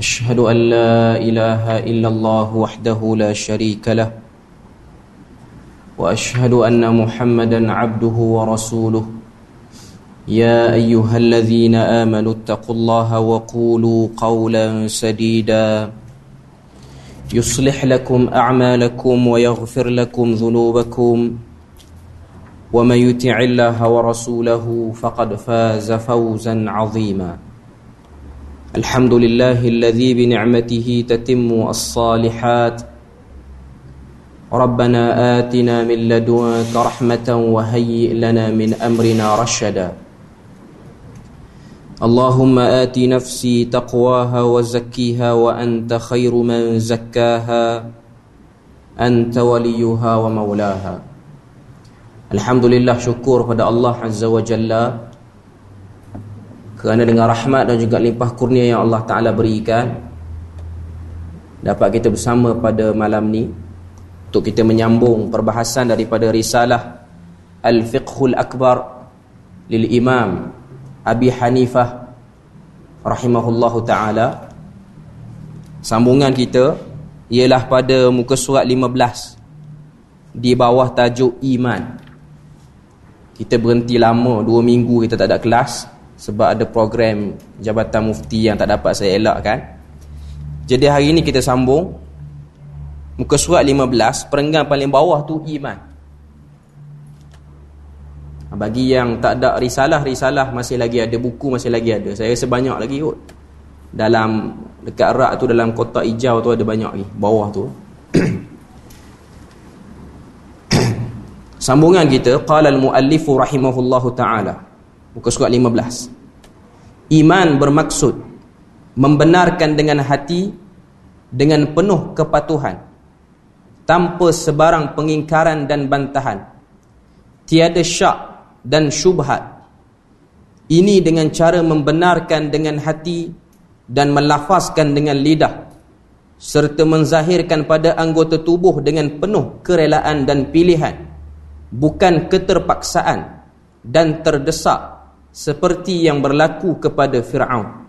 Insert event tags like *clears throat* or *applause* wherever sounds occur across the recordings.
أشهد أن لا إله إلا الله وحده لا شريك له وأشهد أن محمدا عبده ورسوله. يا أيها الذين آمنوا اتقوا الله وقولوا قولا سديدا. يصلح لكم أعمالكم ويغفر لكم ذنوبكم ومن يطع الله ورسوله فقد فاز فوزا عظيما. الحمد لله الذي بنعمته تتم الصالحات. ربنا آتنا من لدنك رحمة وهيئ لنا من أمرنا رشدا. اللهم آت نفسي تقواها وزكيها وأنت خير من زكاها. أنت وليها ومولاها. Alhamdulillah syukur pada Allah Azza wa Jalla. Kerana dengan rahmat dan juga limpah kurnia yang Allah Ta'ala berikan dapat kita bersama pada malam ni untuk kita menyambung perbahasan daripada risalah Al-Fiqhul Akbar lil Imam Abi Hanifah rahimahullahu taala. Sambungan kita ialah pada muka surat 15 di bawah tajuk iman. Kita berhenti lama 2 minggu kita tak ada kelas sebab ada program Jabatan Mufti yang tak dapat saya elakkan jadi hari ini kita sambung. Muka surat 15 perenggan paling bawah tu iman. Bagi yang tak ada risalah-risalah masih lagi ada buku masih lagi ada. Saya rasa banyak lagi kot. Dalam dekat rak tu dalam kotak hijau tu ada banyak lagi bawah tu. *coughs* Sambungan kita qala al-muallif rahimahullahu taala muka surat 15 iman bermaksud membenarkan dengan hati dengan penuh kepatuhan tanpa sebarang pengingkaran dan bantahan. Tiada syak dan syubhat. Ini dengan cara membenarkan dengan hati dan melafazkan dengan lidah serta menzahirkan pada anggota tubuh dengan penuh kerelaan dan pilihan bukan keterpaksaan dan terdesak seperti yang berlaku kepada Fir'aun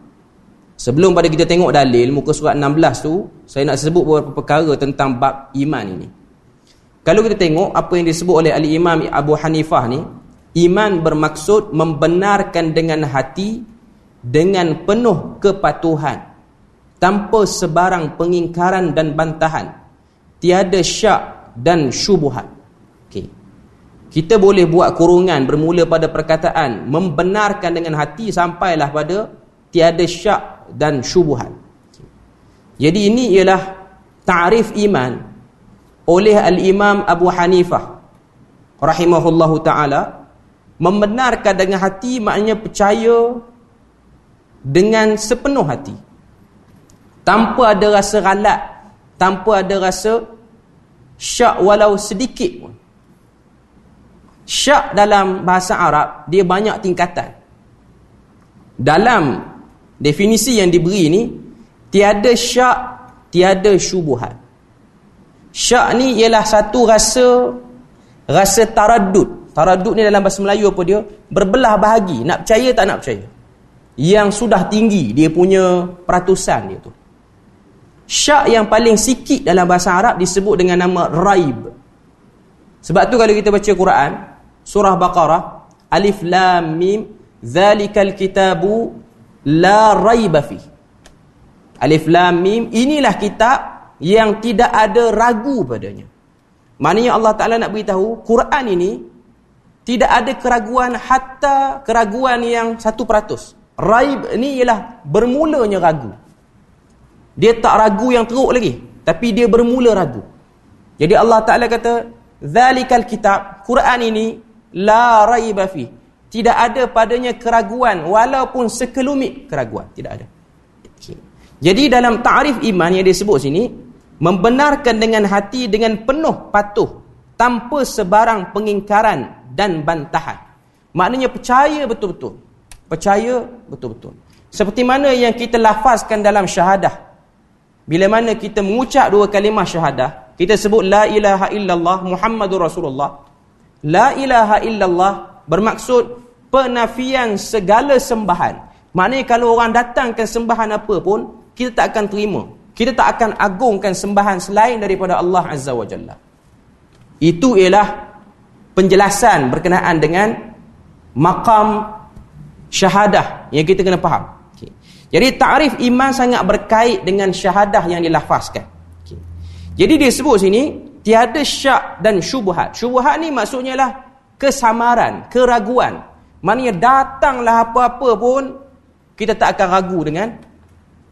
sebelum pada kita tengok dalil muka surat 16 tu saya nak sebut beberapa perkara tentang bab iman ini kalau kita tengok apa yang disebut oleh Al-Imam Abu Hanifah ni Iman bermaksud membenarkan dengan hati dengan penuh kepatuhan tanpa sebarang pengingkaran dan bantahan. Tiada syak dan syubhat. Kita boleh buat kurungan bermula pada perkataan membenarkan dengan hati sampailah pada tiada syak dan syubhat. Jadi ini ialah ta'rif iman oleh al-Imam Abu Hanifah rahimahullahu taala membenarkan dengan hati maknanya percaya dengan sepenuh hati tanpa ada rasa ralat tanpa ada rasa syak walau sedikit pun syak dalam bahasa Arab dia banyak tingkatan dalam definisi yang diberi ni tiada syak tiada syubuhat syak ni ialah satu rasa rasa taradud Taradud ni dalam bahasa Melayu apa dia? Berbelah bahagi, nak percaya tak nak percaya. Yang sudah tinggi dia punya peratusan dia tu. Syak yang paling sikit dalam bahasa Arab disebut dengan nama raib. Sebab tu kalau kita baca Quran, surah Baqarah, alif lam mim, zalikal kitabu la raiba fi. Alif lam mim, inilah kitab yang tidak ada ragu padanya. Maknanya Allah Taala nak beritahu Quran ini tidak ada keraguan hatta keraguan yang satu peratus. Raib ni ialah bermulanya ragu. Dia tak ragu yang teruk lagi. Tapi dia bermula ragu. Jadi Allah Ta'ala kata, Zalikal kitab, Quran ini, La raiba fi. Tidak ada padanya keraguan, walaupun sekelumit keraguan. Tidak ada. Okay. Jadi dalam ta'rif iman yang disebut sini membenarkan dengan hati dengan penuh patuh tanpa sebarang pengingkaran dan bantahan. Maknanya percaya betul-betul. Percaya betul-betul. Seperti mana yang kita lafazkan dalam syahadah. Bila mana kita mengucap dua kalimah syahadah, kita sebut la ilaha illallah Muhammadur Rasulullah. La ilaha illallah bermaksud penafian segala sembahan. Maknanya kalau orang datangkan sembahan apa pun, kita tak akan terima. Kita tak akan agungkan sembahan selain daripada Allah Azza wa Jalla. Itu ialah penjelasan berkenaan dengan makam syahadah yang kita kena faham. Okay. Jadi ta'rif iman sangat berkait dengan syahadah yang dilafazkan. Okay. Jadi dia sebut sini tiada syak dan syubhat. Syubhat ni maksudnya lah kesamaran, keraguan. Maknanya datanglah apa-apa pun kita tak akan ragu dengan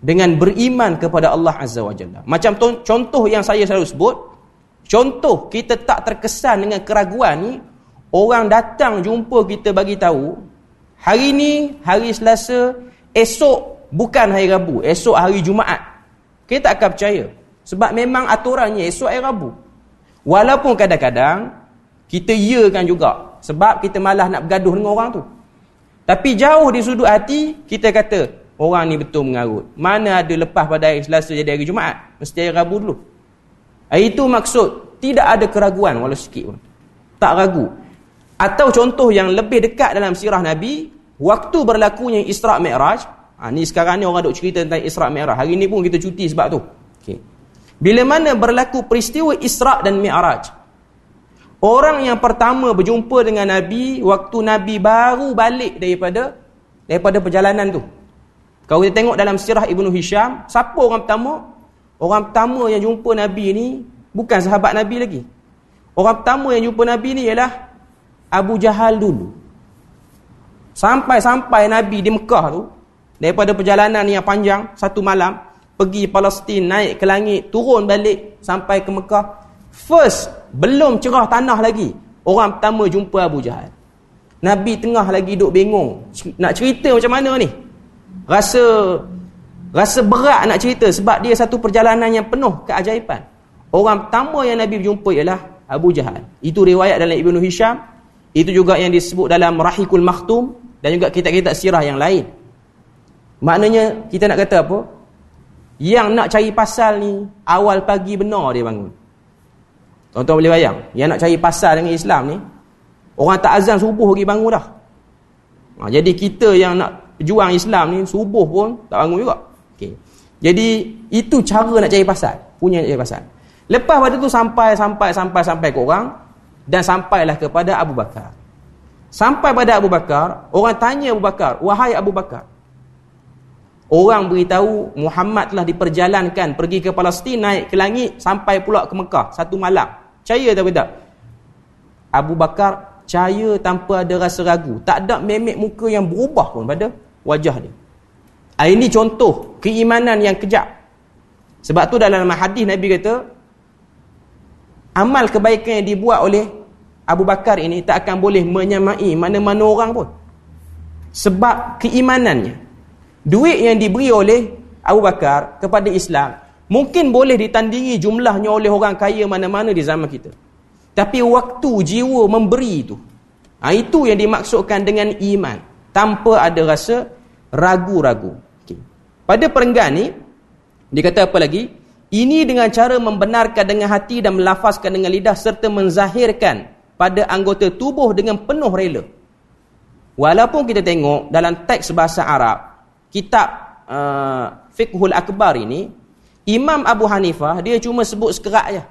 dengan beriman kepada Allah Azza wa Jalla. Macam contoh yang saya selalu sebut, contoh kita tak terkesan dengan keraguan ni, orang datang jumpa kita bagi tahu, hari ni hari Selasa, esok bukan hari Rabu, esok hari Jumaat. Kita tak akan percaya. Sebab memang aturannya esok hari Rabu. Walaupun kadang-kadang kita iakan juga sebab kita malah nak bergaduh dengan orang tu. Tapi jauh di sudut hati kita kata Orang ni betul mengarut. Mana ada lepas pada hari Selasa jadi hari Jumaat. Mesti hari Rabu dulu. Itu maksud. Tidak ada keraguan walau sikit pun. Tak ragu. Atau contoh yang lebih dekat dalam sirah Nabi. Waktu berlakunya Isra' Mi'raj. Ha, ni sekarang ni orang duk cerita tentang Isra' Mi'raj. Hari ni pun kita cuti sebab tu. Bila mana berlaku peristiwa Isra' dan Mi'raj. Orang yang pertama berjumpa dengan Nabi. Waktu Nabi baru balik daripada daripada perjalanan tu. Kalau kita tengok dalam sirah Ibnu Hisham, siapa orang pertama? Orang pertama yang jumpa Nabi ni bukan sahabat Nabi lagi. Orang pertama yang jumpa Nabi ni ialah Abu Jahal dulu. Sampai-sampai Nabi di Mekah tu, daripada perjalanan yang panjang, satu malam, pergi Palestin, naik ke langit, turun balik sampai ke Mekah. First, belum cerah tanah lagi, orang pertama jumpa Abu Jahal. Nabi tengah lagi duduk bingung. Nak cerita macam mana ni? rasa rasa berat nak cerita sebab dia satu perjalanan yang penuh keajaiban. Orang pertama yang Nabi berjumpa ialah Abu Jahal. Itu riwayat dalam Ibnu Hisham. Itu juga yang disebut dalam Rahikul Makhtum dan juga kitab-kitab sirah yang lain. Maknanya kita nak kata apa? Yang nak cari pasal ni awal pagi benar dia bangun. Tuan-tuan boleh bayang, yang nak cari pasal dengan Islam ni orang tak azan subuh lagi bangun dah. Ha, jadi kita yang nak pejuang Islam ni subuh pun tak bangun juga. Okey. Jadi itu cara nak cari pasal. Punya cari pasal. Lepas pada tu sampai sampai sampai sampai ke orang dan sampailah kepada Abu Bakar. Sampai pada Abu Bakar, orang tanya Abu Bakar, "Wahai Abu Bakar, orang beritahu Muhammad telah diperjalankan pergi ke Palestin naik ke langit sampai pula ke Mekah satu malam. Percaya tak tak?" Abu Bakar percaya tanpa ada rasa ragu. Tak ada memek muka yang berubah pun pada wajah dia. Ah, ini contoh keimanan yang kejap. Sebab tu dalam hadis Nabi kata amal kebaikan yang dibuat oleh Abu Bakar ini tak akan boleh menyamai mana-mana orang pun. Sebab keimanannya. Duit yang diberi oleh Abu Bakar kepada Islam mungkin boleh ditandingi jumlahnya oleh orang kaya mana-mana di zaman kita. Tapi waktu jiwa memberi itu. Ha, itu yang dimaksudkan dengan iman tanpa ada rasa ragu-ragu. Okay. Pada perenggan ni, dia kata apa lagi? Ini dengan cara membenarkan dengan hati dan melafazkan dengan lidah serta menzahirkan pada anggota tubuh dengan penuh rela. Walaupun kita tengok dalam teks bahasa Arab, kitab uh, Fiqhul Akbar ini, Imam Abu Hanifah, dia cuma sebut sekerak je.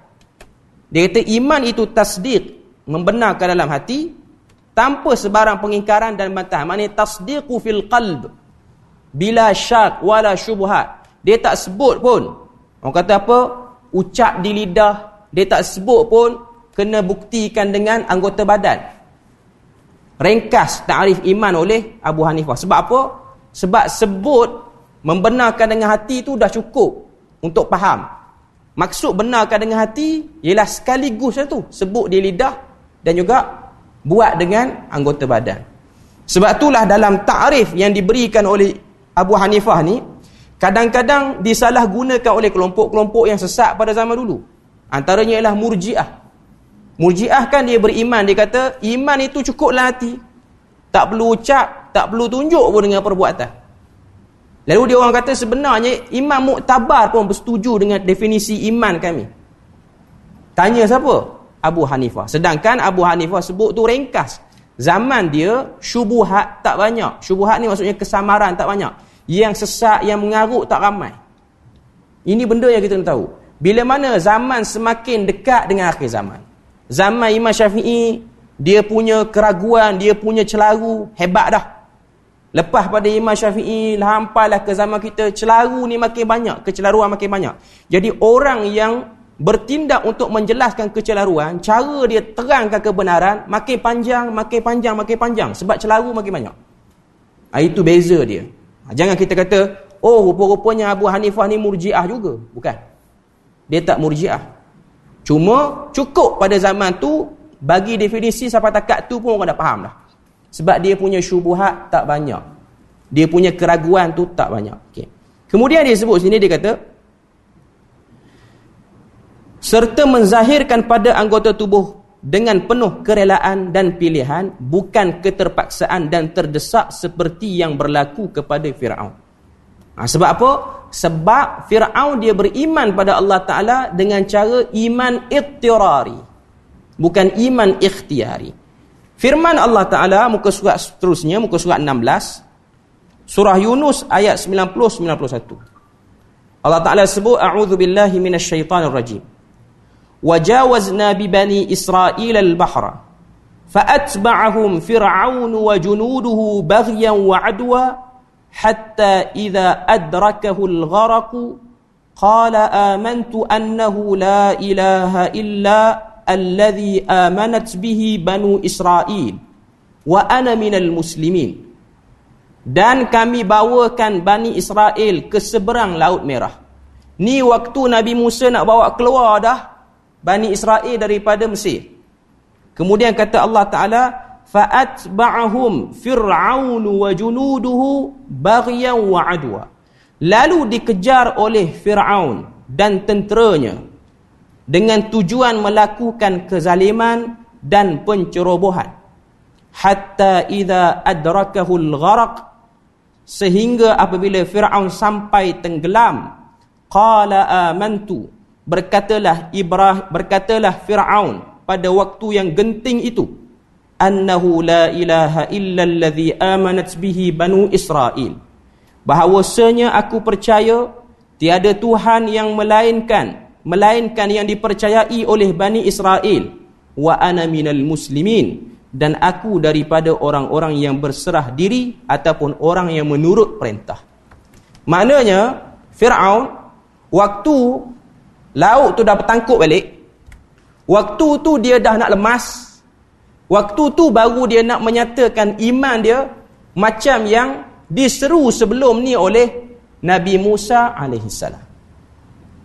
Dia kata iman itu tasdiq, membenarkan dalam hati, tanpa sebarang pengingkaran dan bantah. Maksudnya tasdiqu fil qalb bila syak wala syubhat. Dia tak sebut pun. Orang kata apa? Ucap di lidah. Dia tak sebut pun kena buktikan dengan anggota badan. Ringkas ta'rif iman oleh Abu Hanifah. Sebab apa? Sebab sebut membenarkan dengan hati itu dah cukup untuk faham. Maksud benarkan dengan hati ialah sekaligus itu sebut di lidah dan juga buat dengan anggota badan. Sebab itulah dalam ta'rif yang diberikan oleh Abu Hanifah ni kadang-kadang disalahgunakan oleh kelompok-kelompok yang sesat pada zaman dulu. Antaranya ialah murjiah. Murjiah kan dia beriman. Dia kata iman itu cukuplah hati. Tak perlu ucap tak perlu tunjuk pun dengan perbuatan lalu dia orang kata sebenarnya imam muktabar pun bersetuju dengan definisi iman kami tanya siapa Abu Hanifah. Sedangkan Abu Hanifah sebut tu ringkas. Zaman dia syubuhat tak banyak. Syubuhat ni maksudnya kesamaran tak banyak. Yang sesat, yang mengarut tak ramai. Ini benda yang kita nak tahu. Bila mana zaman semakin dekat dengan akhir zaman. Zaman Imam Syafi'i, dia punya keraguan, dia punya celaru, hebat dah. Lepas pada Imam Syafi'i, hampailah ke zaman kita, celaru ni makin banyak, kecelaruan makin banyak. Jadi orang yang bertindak untuk menjelaskan kecelaruan, cara dia terangkan kebenaran makin panjang, makin panjang, makin panjang sebab celaru makin banyak. Ha, itu beza dia. Ha, jangan kita kata, oh rupa-rupanya Abu Hanifah ni murjiah juga. Bukan. Dia tak murjiah. Cuma cukup pada zaman tu bagi definisi sampai takat tu pun orang dah faham dah. Sebab dia punya syubuhat tak banyak. Dia punya keraguan tu tak banyak. Okay. Kemudian dia sebut sini dia kata serta menzahirkan pada anggota tubuh dengan penuh kerelaan dan pilihan bukan keterpaksaan dan terdesak seperti yang berlaku kepada Firaun. Ha, sebab apa? Sebab Firaun dia beriman pada Allah Taala dengan cara iman ittirari. Bukan iman ikhtiari. Firman Allah Ta'ala muka surat seterusnya, muka surat 16, surah Yunus ayat 90-91. Allah Ta'ala sebut, A'udhu billahi minasyaitanir rajim. Wajawazna bibani Israel al-bahra. Fa'atba'ahum fir'aun wa junuduhu baghyan wa adwa. Hatta idha adrakahu al-gharaku. Qala amantu annahu la ilaha illa alladhi amanat bihi banu Israel wa ana minal muslimin dan kami bawakan Bani Israel ke seberang Laut Merah. Ni waktu Nabi Musa nak bawa keluar dah Bani Israel daripada Mesir. Kemudian kata Allah Ta'ala, fa'atba'ahum fir'aun wa junuduhu baghyan wa adwa Lalu dikejar oleh Fir'aun dan tenteranya, dengan tujuan melakukan kezaliman dan pencerobohan. Hatta idza adrakahu al-gharq sehingga apabila Firaun sampai tenggelam, qala amantu berkatalah Ibrahim berkatalah Firaun pada waktu yang genting itu annahu la ilaha illa allazi amanat bihi banu Israel bahawasanya aku percaya tiada tuhan yang melainkan melainkan yang dipercayai oleh bani Israel wa ana minal muslimin dan aku daripada orang-orang yang berserah diri ataupun orang yang menurut perintah maknanya Firaun waktu Laut tu dah bertangkup balik. Waktu tu dia dah nak lemas. Waktu tu baru dia nak menyatakan iman dia macam yang diseru sebelum ni oleh Nabi Musa alaihi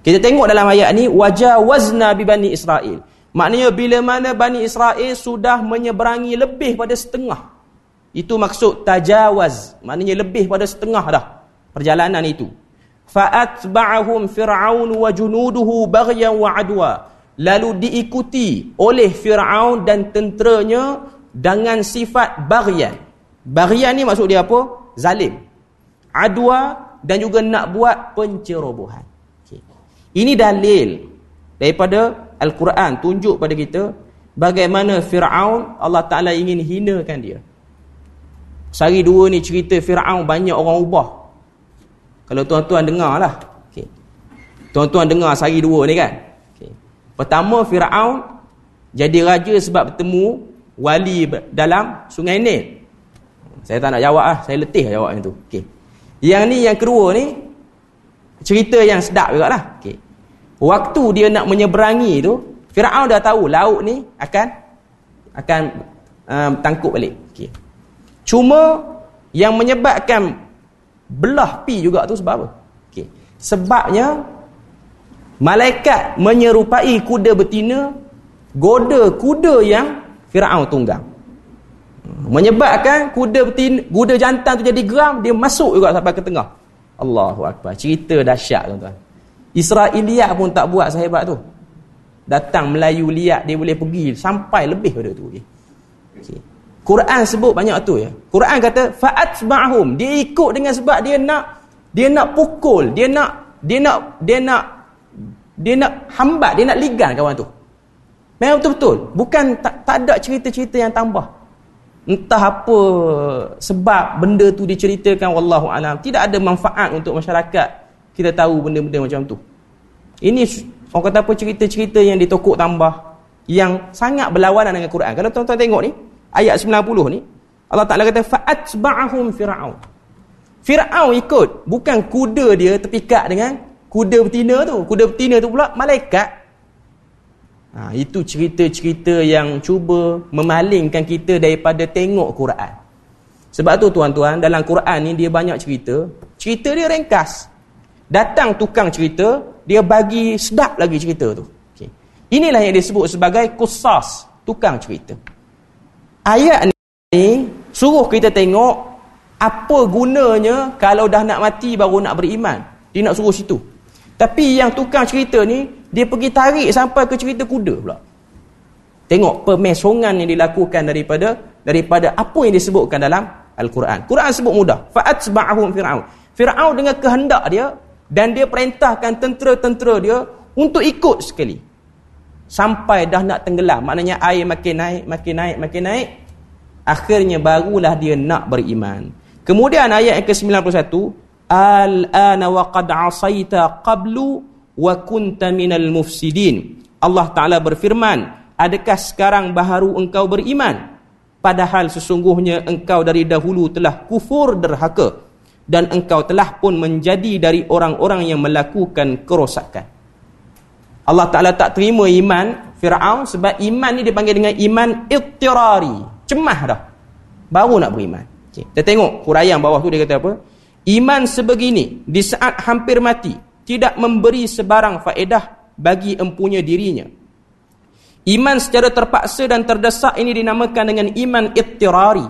Kita tengok dalam ayat ni wajawazna bi bani Israel. Maknanya bila mana Bani Israel sudah menyeberangi lebih pada setengah. Itu maksud tajawaz. Maknanya lebih pada setengah dah perjalanan itu fa'atba'ahum fir'aun wa junuduhu baghyan wa adwa lalu diikuti oleh fir'aun dan tenteranya dengan sifat baghyan baghyan ni maksud dia apa zalim adwa dan juga nak buat pencerobohan. Ini dalil daripada al-Quran tunjuk pada kita bagaimana fir'aun Allah Taala ingin hinakan dia Sehari dua ni cerita Fir'aun banyak orang ubah kalau tuan-tuan dengar lah. Okay. Tuan-tuan dengar sehari dua ni kan. Pertama Fir'aun jadi raja sebab bertemu wali dalam sungai Nil. Saya tak nak jawab lah. Saya letih jawab yang tu. Okay. Yang ni yang kedua ni cerita yang sedap juga lah. Okay. Waktu dia nak menyeberangi tu Fir'aun dah tahu laut ni akan akan um, tangkup balik. Okay. Cuma yang menyebabkan belah pi juga tu sebab apa okey sebabnya malaikat menyerupai kuda betina goda kuda yang Firaun tunggang menyebabkan kuda betina kuda jantan tu jadi geram dia masuk juga sampai ke tengah Allahu akbar. Cerita dahsyat tuan-tuan. Israiliyat pun tak buat sehebat tu. Datang Melayu liat dia boleh pergi sampai lebih pada tu. Okay. Quran sebut banyak tu ya. Quran kata fa'atba'hum. Dia ikut dengan sebab dia nak dia nak pukul, dia nak dia nak dia nak dia nak hambat, dia nak ligan kawan tu. Memang betul-betul. Bukan tak, tak ada cerita-cerita yang tambah. Entah apa sebab benda tu diceritakan wallahu alam. Tidak ada manfaat untuk masyarakat kita tahu benda-benda macam tu. Ini orang kata apa cerita-cerita yang ditokok tambah yang sangat berlawanan dengan Quran. Kalau tuan-tuan tengok ni ayat 90 ni Allah Taala kata fa'atba'ahum fir'aun. Fir'aun ikut bukan kuda dia terpikat dengan kuda betina tu. Kuda betina tu pula malaikat Ha, itu cerita-cerita yang cuba memalingkan kita daripada tengok Quran. Sebab tu tuan-tuan, dalam Quran ni dia banyak cerita. Cerita dia ringkas. Datang tukang cerita, dia bagi sedap lagi cerita tu. Okay. Inilah yang disebut sebagai kusas, tukang cerita. Ayat ni suruh kita tengok apa gunanya kalau dah nak mati baru nak beriman. Dia nak suruh situ. Tapi yang tukang cerita ni dia pergi tarik sampai ke cerita kuda pula. Tengok pemesongan yang dilakukan daripada daripada apa yang disebutkan dalam Al-Quran. Quran sebut mudah. Fa'atsba'ahum Fir'aun. Fir'aun dengan kehendak dia dan dia perintahkan tentera-tentera dia untuk ikut sekali. Sampai dah nak tenggelam. Maknanya air makin naik, makin naik, makin naik. Akhirnya barulah dia nak beriman. Kemudian ayat yang ke-91. Al-ana wa qad asaita qablu wa kunta minal mufsidin. Allah Taala berfirman, adakah sekarang baharu engkau beriman? Padahal sesungguhnya engkau dari dahulu telah kufur derhaka dan engkau telah pun menjadi dari orang-orang yang melakukan kerosakan. Allah Taala tak terima iman Firaun sebab iman ni dipanggil dengan iman ittirari, cemah dah. Baru nak beriman. Okay. Kita tengok huraian bawah tu dia kata apa? Iman sebegini di saat hampir mati tidak memberi sebarang faedah bagi empunya dirinya. Iman secara terpaksa dan terdesak ini dinamakan dengan iman ittirari.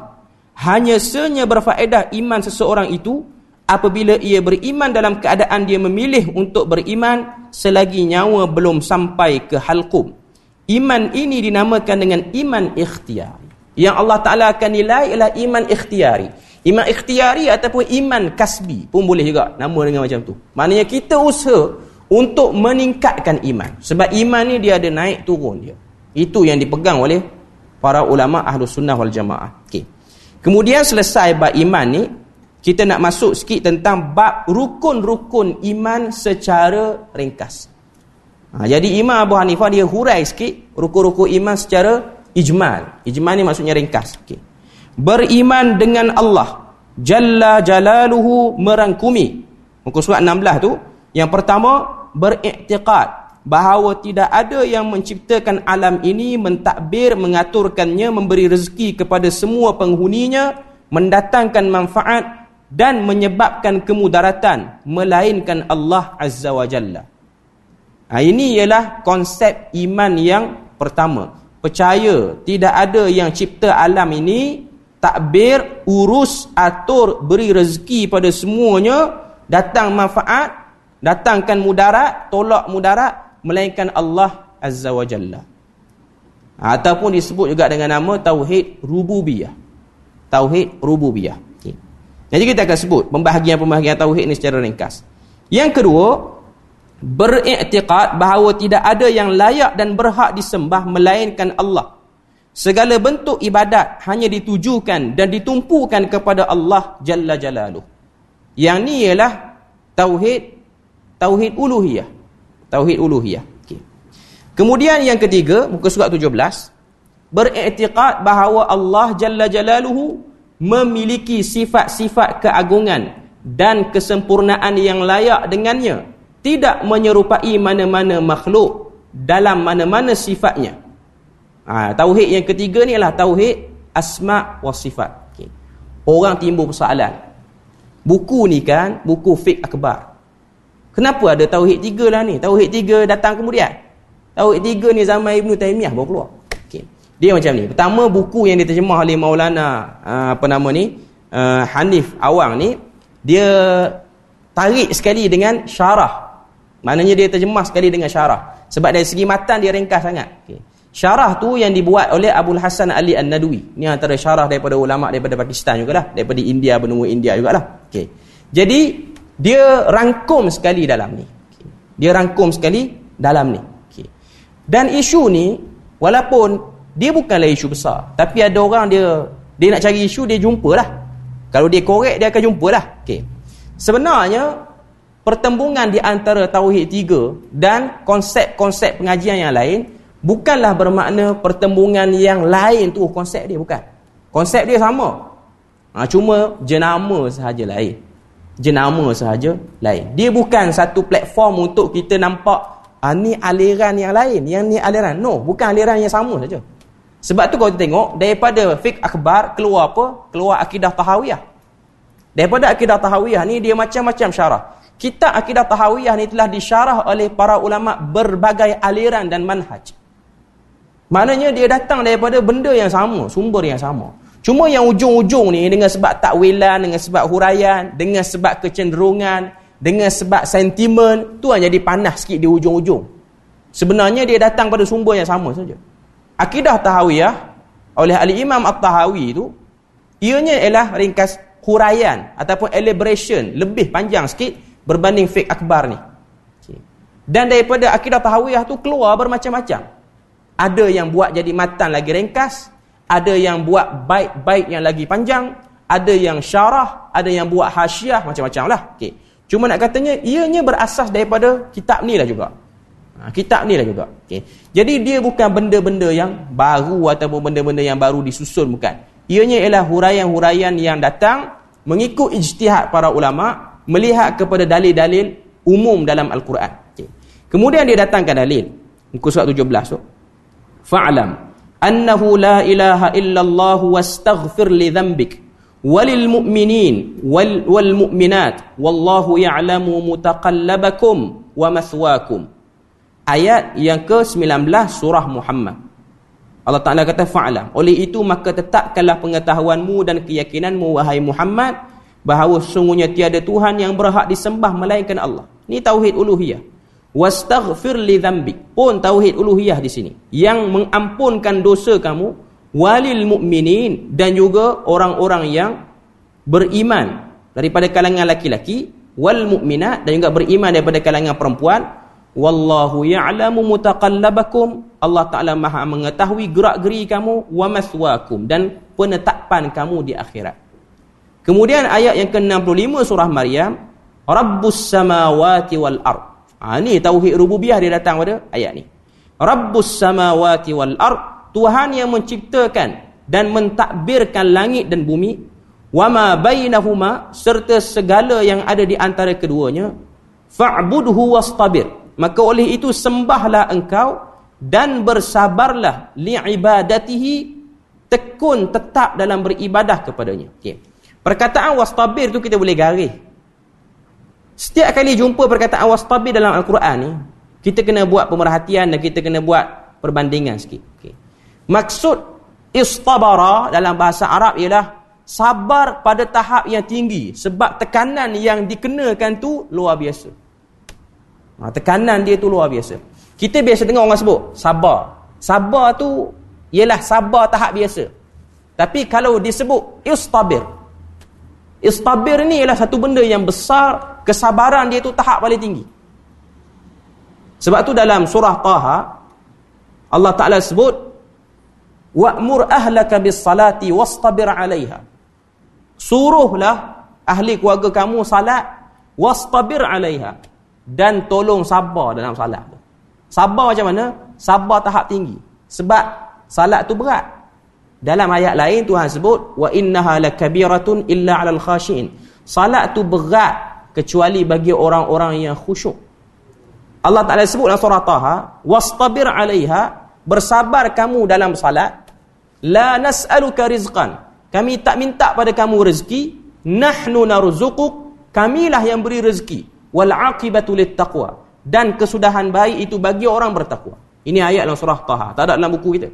Hanya senya berfaedah iman seseorang itu apabila ia beriman dalam keadaan dia memilih untuk beriman selagi nyawa belum sampai ke halqum. Iman ini dinamakan dengan iman ikhtiari. Yang Allah Ta'ala akan nilai ialah iman ikhtiari. Iman ikhtiari ataupun iman kasbi pun boleh juga nama dengan macam tu. Maknanya kita usaha untuk meningkatkan iman. Sebab iman ni dia ada naik turun dia. Itu yang dipegang oleh para ulama ahlu sunnah wal jamaah. Okay. Kemudian selesai bab iman ni, kita nak masuk sikit tentang bab rukun-rukun iman secara ringkas. Ha, jadi Imam Abu Hanifah dia hurai sikit rukun-rukun iman secara ijmal. Ijmal ni maksudnya ringkas. Okay beriman dengan Allah. Jalla jalaluhu merangkumi. Muka surat 16 tu yang pertama beriktikad bahawa tidak ada yang menciptakan alam ini mentadbir mengaturkannya memberi rezeki kepada semua penghuninya mendatangkan manfaat dan menyebabkan kemudaratan melainkan Allah azza wa jalla. Ha, ini ialah konsep iman yang pertama. Percaya tidak ada yang cipta alam ini takbir, urus, atur, beri rezeki pada semuanya, datang manfaat, datangkan mudarat, tolak mudarat, melainkan Allah Azza wa Jalla. Ataupun disebut juga dengan nama Tauhid Rububiyah. Tauhid Rububiyah. Okay. Jadi kita akan sebut pembahagian-pembahagian Tauhid ini secara ringkas. Yang kedua, beriktikad bahawa tidak ada yang layak dan berhak disembah melainkan Allah. Segala bentuk ibadat hanya ditujukan dan ditumpukan kepada Allah Jalla Jalaluh. Yang ni ialah tauhid tauhid uluhiyah. Tauhid uluhiyah. Okay. Kemudian yang ketiga, muka surat 17, beriktikad bahawa Allah Jalla Jalaluhu memiliki sifat-sifat keagungan dan kesempurnaan yang layak dengannya, tidak menyerupai mana-mana makhluk dalam mana-mana sifatnya. Ha, tauhid yang ketiga ni adalah tauhid asma wa sifat. Okay. Orang timbul persoalan. Buku ni kan buku fiqh akbar. Kenapa ada tauhid tiga lah ni? Tauhid tiga datang kemudian. Tauhid tiga ni zaman Ibn Taymiyah baru keluar. Okay. Dia macam ni. Pertama buku yang diterjemah oleh Maulana uh, apa nama ni? Uh, Hanif Awang ni dia tarik sekali dengan syarah. Maknanya dia terjemah sekali dengan syarah. Sebab dari segi matan dia ringkas sangat. Okay. Syarah tu yang dibuat oleh Abdul Hasan Ali An-Nadwi. Ni antara syarah daripada ulama daripada Pakistan jugalah, daripada India benua India jugalah. Okey. Jadi dia rangkum sekali dalam ni. Okay. Dia rangkum sekali dalam ni. Okey. Dan isu ni walaupun dia bukanlah isu besar, tapi ada orang dia dia nak cari isu dia jumpalah. Kalau dia korek dia akan jumpalah. Okey. Sebenarnya pertembungan di antara tauhid tiga dan konsep-konsep pengajian yang lain bukanlah bermakna pertembungan yang lain tu konsep dia bukan. Konsep dia sama. Ha, cuma jenama sahaja lain. Jenama sahaja lain. Dia bukan satu platform untuk kita nampak ah, ni aliran yang lain yang ni aliran. No bukan aliran yang sama saja. Sebab tu kalau kita tengok daripada fiqh akbar keluar apa? Keluar akidah tahawiyah. Daripada akidah tahawiyah ni dia macam-macam syarah. Kitab akidah tahawiyah ni telah disyarah oleh para ulama berbagai aliran dan manhaj Maknanya dia datang daripada benda yang sama, sumber yang sama. Cuma yang ujung-ujung ni dengan sebab takwilan, dengan sebab huraian, dengan sebab kecenderungan, dengan sebab sentimen, tu yang jadi panas sikit di ujung-ujung. Sebenarnya dia datang pada sumber yang sama saja. Akidah Tahawiyah oleh Ali Imam At-Tahawi tu ianya ialah ringkas huraian ataupun elaboration lebih panjang sikit berbanding fiqh akbar ni. Dan daripada akidah Tahawiyah tu keluar bermacam-macam. Ada yang buat jadi matan lagi ringkas, ada yang buat baik-baik yang lagi panjang, ada yang syarah, ada yang buat hasyiah macam-macam lah. Okay. Cuma nak katanya ianya berasas daripada kitab ni lah juga. Ha, kitab ni lah juga. Okay. Jadi dia bukan benda-benda yang baru ataupun benda-benda yang baru disusun bukan. Ianya ialah huraian-huraian yang datang mengikut ijtihad para ulama melihat kepada dalil-dalil umum dalam Al-Quran. Okay. Kemudian dia datangkan dalil. Muka surat 17 tu fa'lam annahu la ilaha illallah wastaghfir li dhanbik. Walil mu'minin wal, wal mu'minat. Wallahu ya'lamu mutaqallabakum wa mathwakum ayat yang ke-19 surah Muhammad. Allah Ta'ala kata fa'lam. Oleh itu maka tetapkanlah pengetahuanmu dan keyakinanmu wahai Muhammad bahawa sungguhnya tiada Tuhan yang berhak disembah melainkan Allah. Ini tauhid uluhiyah wastaghfir li dzambik pun tauhid uluhiyah di sini. Yang mengampunkan dosa kamu walil mukminin dan juga orang-orang yang beriman. Daripada kalangan laki-laki wal mukminat dan juga beriman daripada kalangan perempuan. Wallahu ya'lamu mutaqallabakum. Allah Taala Maha mengetahui gerak-geri kamu wa maswaakum dan penetapan kamu di akhirat. Kemudian ayat yang ke-65 surah Maryam. Rabbus samawati wal ardh Ha, ni tauhid rububiyah dia datang pada ayat ni. Rabbus samawati wal ard, Tuhan yang menciptakan dan mentadbirkan langit dan bumi, wama bainahuma serta segala yang ada di antara keduanya, fa'budhu wastabir. Maka oleh itu sembahlah engkau dan bersabarlah li'ibadatihi tekun tetap dalam beribadah kepadanya. Okay. Perkataan wastabir tu kita boleh garis. Setiap kali jumpa perkataan wastabi dalam Al-Quran ni, kita kena buat pemerhatian dan kita kena buat perbandingan sikit. Okay. Maksud istabara dalam bahasa Arab ialah sabar pada tahap yang tinggi sebab tekanan yang dikenakan tu luar biasa. Ha, tekanan dia tu luar biasa. Kita biasa dengar orang sebut sabar. Sabar tu ialah sabar tahap biasa. Tapi kalau disebut istabir. Istabir ni ialah satu benda yang besar kesabaran dia tu tahap paling tinggi. Sebab tu dalam surah Taha Allah Taala sebut wa'mur ahlaka bis salati wastabir 'alaiha. Suruhlah ahli keluarga kamu salat wastabir 'alaiha dan tolong sabar dalam salat. Sabar macam mana? Sabar tahap tinggi. Sebab salat tu berat. Dalam ayat lain Tuhan sebut wa innaha lakabiratun illa 'alal khashin. Salat tu berat kecuali bagi orang-orang yang khusyuk. Allah Taala sebut dalam surah Taha, "Wastabir 'alaiha", bersabar kamu dalam salat. La nas'aluka rizqan. Kami tak minta pada kamu rezeki, nahnu narzuquk, kamilah yang beri rezeki. Wal 'aqibatu littaqwa. Dan kesudahan baik itu bagi orang bertakwa. Ini ayat dalam surah Taha, tak ada dalam buku kita.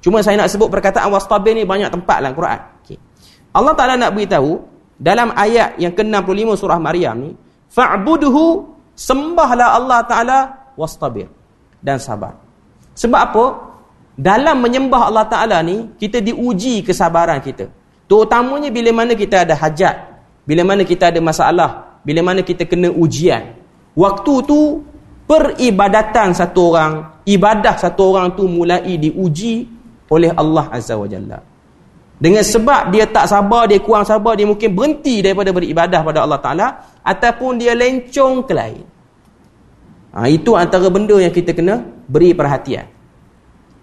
Cuma saya nak sebut perkataan wastabir ni banyak tempat dalam Quran. Okay. Allah Taala nak beritahu dalam ayat yang ke-65 surah Maryam ni fa'budhu sembahlah Allah taala wastabir. Dan sabar. Sebab apa? Dalam menyembah Allah taala ni kita diuji kesabaran kita. Terutamanya bila mana kita ada hajat bila mana kita ada masalah bila mana kita kena ujian. Waktu tu peribadatan satu orang ibadah satu orang tu mulai diuji oleh Allah azza wajalla dengan sebab dia tak sabar, dia kurang sabar, dia mungkin berhenti daripada beribadah pada Allah Ta'ala ataupun dia lencong ke lain. Ha, itu antara benda yang kita kena beri perhatian.